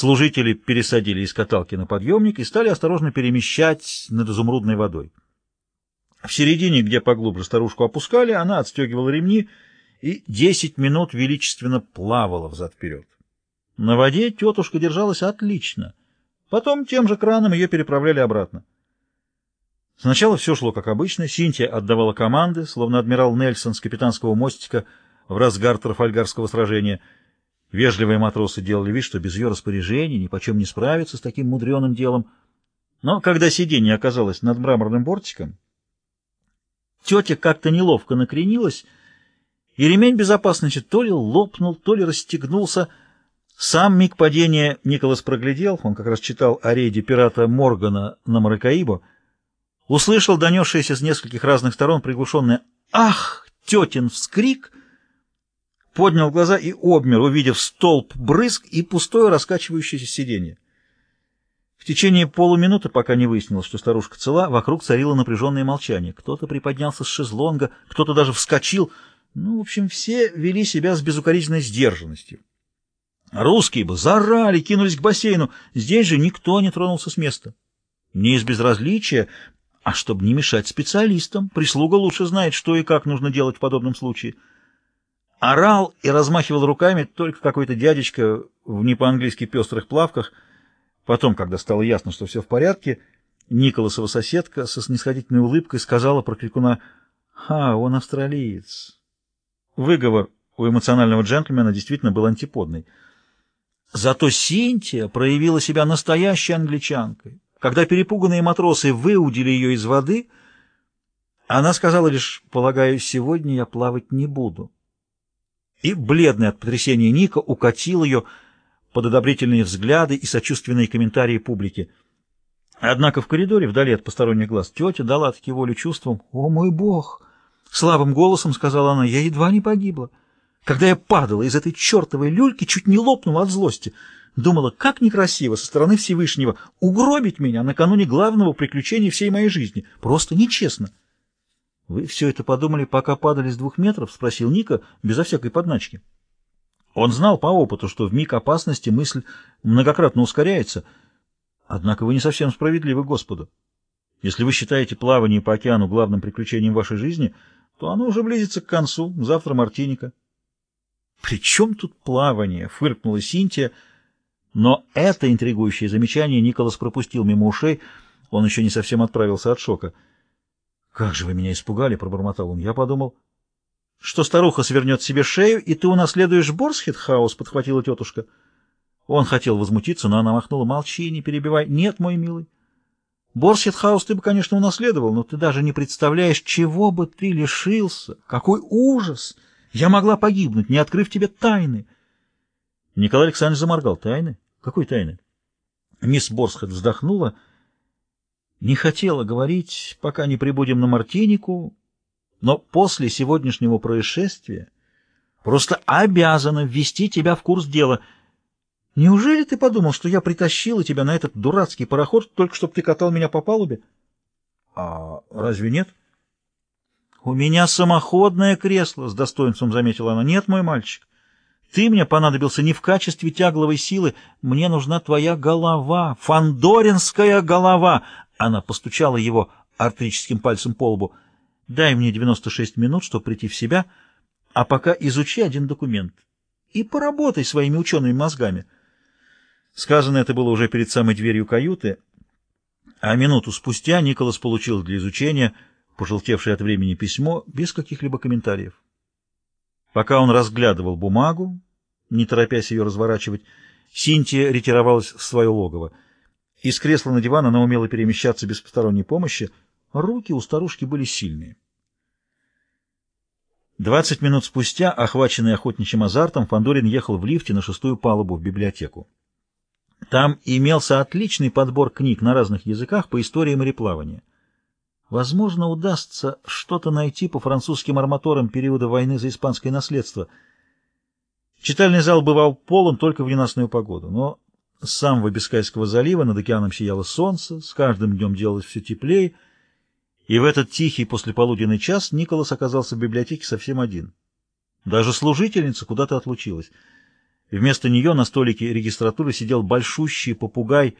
Служители пересадили из каталки на подъемник и стали осторожно перемещать над изумрудной водой. В середине, где поглубже старушку опускали, она отстегивала ремни и десять минут величественно плавала взад-вперед. На воде тетушка держалась отлично. Потом тем же краном ее переправляли обратно. Сначала все шло как обычно. Синтия отдавала команды, словно адмирал Нельсон с капитанского мостика в разгар Трафальгарского сражения. Вежливые матросы делали вид, что без ее распоряжений ни почем не справятся с таким мудреным делом. Но когда сиденье оказалось над мраморным бортиком, тетя как-то неловко накренилась, и ремень безопасности то ли лопнул, то ли расстегнулся. Сам миг падения Николас проглядел, он как раз читал о рейде пирата Моргана на Маракаибо, услышал донесшийся с нескольких разных сторон приглушенное «Ах!» тетин вскрик, поднял глаза и обмер, увидев столб брызг и пустое раскачивающееся сиденье. В течение полуминуты, пока не выяснилось, что старушка цела, вокруг царило напряженное молчание. Кто-то приподнялся с шезлонга, кто-то даже вскочил. Ну, в общем, все вели себя с безукоризненной сдержанностью. Русские бы зарали, кинулись к бассейну. Здесь же никто не тронулся с места. Не из безразличия, а чтобы не мешать специалистам. Прислуга лучше знает, что и как нужно делать в подобном случае. Орал и размахивал руками только какой-то дядечка в не по-английски пестрых плавках. Потом, когда стало ясно, что все в порядке, Николасова соседка со снисходительной улыбкой сказала про крикуна «Ха, он австралиец». Выговор у эмоционального джентльмена действительно был антиподный. Зато Синтия проявила себя настоящей англичанкой. Когда перепуганные матросы выудили ее из воды, она сказала лишь «Полагаю, сегодня я плавать не буду» и, бледный от потрясения Ника, укатил ее под одобрительные взгляды и сочувственные комментарии публики. Однако в коридоре, вдали от посторонних глаз, тетя дала таки волю чувствам. «О, мой бог!» — слабым голосом сказала она. «Я едва не погибла. Когда я падала из этой чертовой люльки, чуть не лопнула от злости. Думала, как некрасиво со стороны Всевышнего угробить меня накануне главного приключения всей моей жизни. Просто нечестно». «Вы все это подумали, пока падали с двух метров?» — спросил Ника, безо всякой подначки. Он знал по опыту, что в миг опасности мысль многократно ускоряется. Однако вы не совсем справедливы Господу. Если вы считаете плавание по океану главным приключением вашей жизни, то оно уже близится к концу, завтра Мартиника. — При чем тут плавание? — фыркнула Синтия. Но это интригующее замечание Николас пропустил мимо ушей, он еще не совсем отправился от шока — «Как же вы меня испугали!» — пробормотал он. «Я подумал...» «Что старуха свернет себе шею, и ты унаследуешь Борсхитхаус?» — подхватила тетушка. Он хотел возмутиться, но она махнула. «Молчи, не перебивай. Нет, мой милый. Борсхитхаус ты бы, конечно, унаследовал, но ты даже не представляешь, чего бы ты лишился. Какой ужас! Я могла погибнуть, не открыв тебе тайны!» Николай Александрович заморгал. «Тайны? Какой тайны?» Мисс Борсхет вздохнула — не хотела говорить, пока не прибудем на Мартинику, но после сегодняшнего происшествия просто обязана ввести тебя в курс дела. Неужели ты подумал, что я притащила тебя на этот дурацкий пароход, только чтобы ты катал меня по палубе? А разве нет? У меня самоходное кресло, с достоинством заметила она. Нет, мой мальчик. Ты мне понадобился не в качестве тягловой силы, мне нужна твоя голова, фандоринская голова, она постучала его артрическим пальцем по лбу. «Дай мне 96 минут, чтобы прийти в себя, а пока изучи один документ и поработай своими учеными мозгами». Сказано это было уже перед самой дверью каюты, а минуту спустя Николас получил для изучения пожелтевшее от времени письмо без каких-либо комментариев. Пока он разглядывал бумагу, не торопясь ее разворачивать, Синтия ретировалась в свое логово. Из кресла на диван она умела перемещаться без посторонней помощи. Руки у старушки были сильные. Двадцать минут спустя, охваченный охотничьим азартом, Фандорин ехал в лифте на шестую палубу в библиотеку. Там имелся отличный подбор книг на разных языках по истории мореплавания. Возможно, удастся что-то найти по французским арматорам периода войны за испанское наследство. Читальный зал бывал полон только в ненастную погоду, но с самого Бискайского залива над океаном сияло солнце, с каждым днем делалось все теплее, и в этот тихий послеполуденный час Николас оказался в библиотеке совсем один. Даже служительница куда-то отлучилась. Вместо нее на столике регистратуры сидел большущий попугай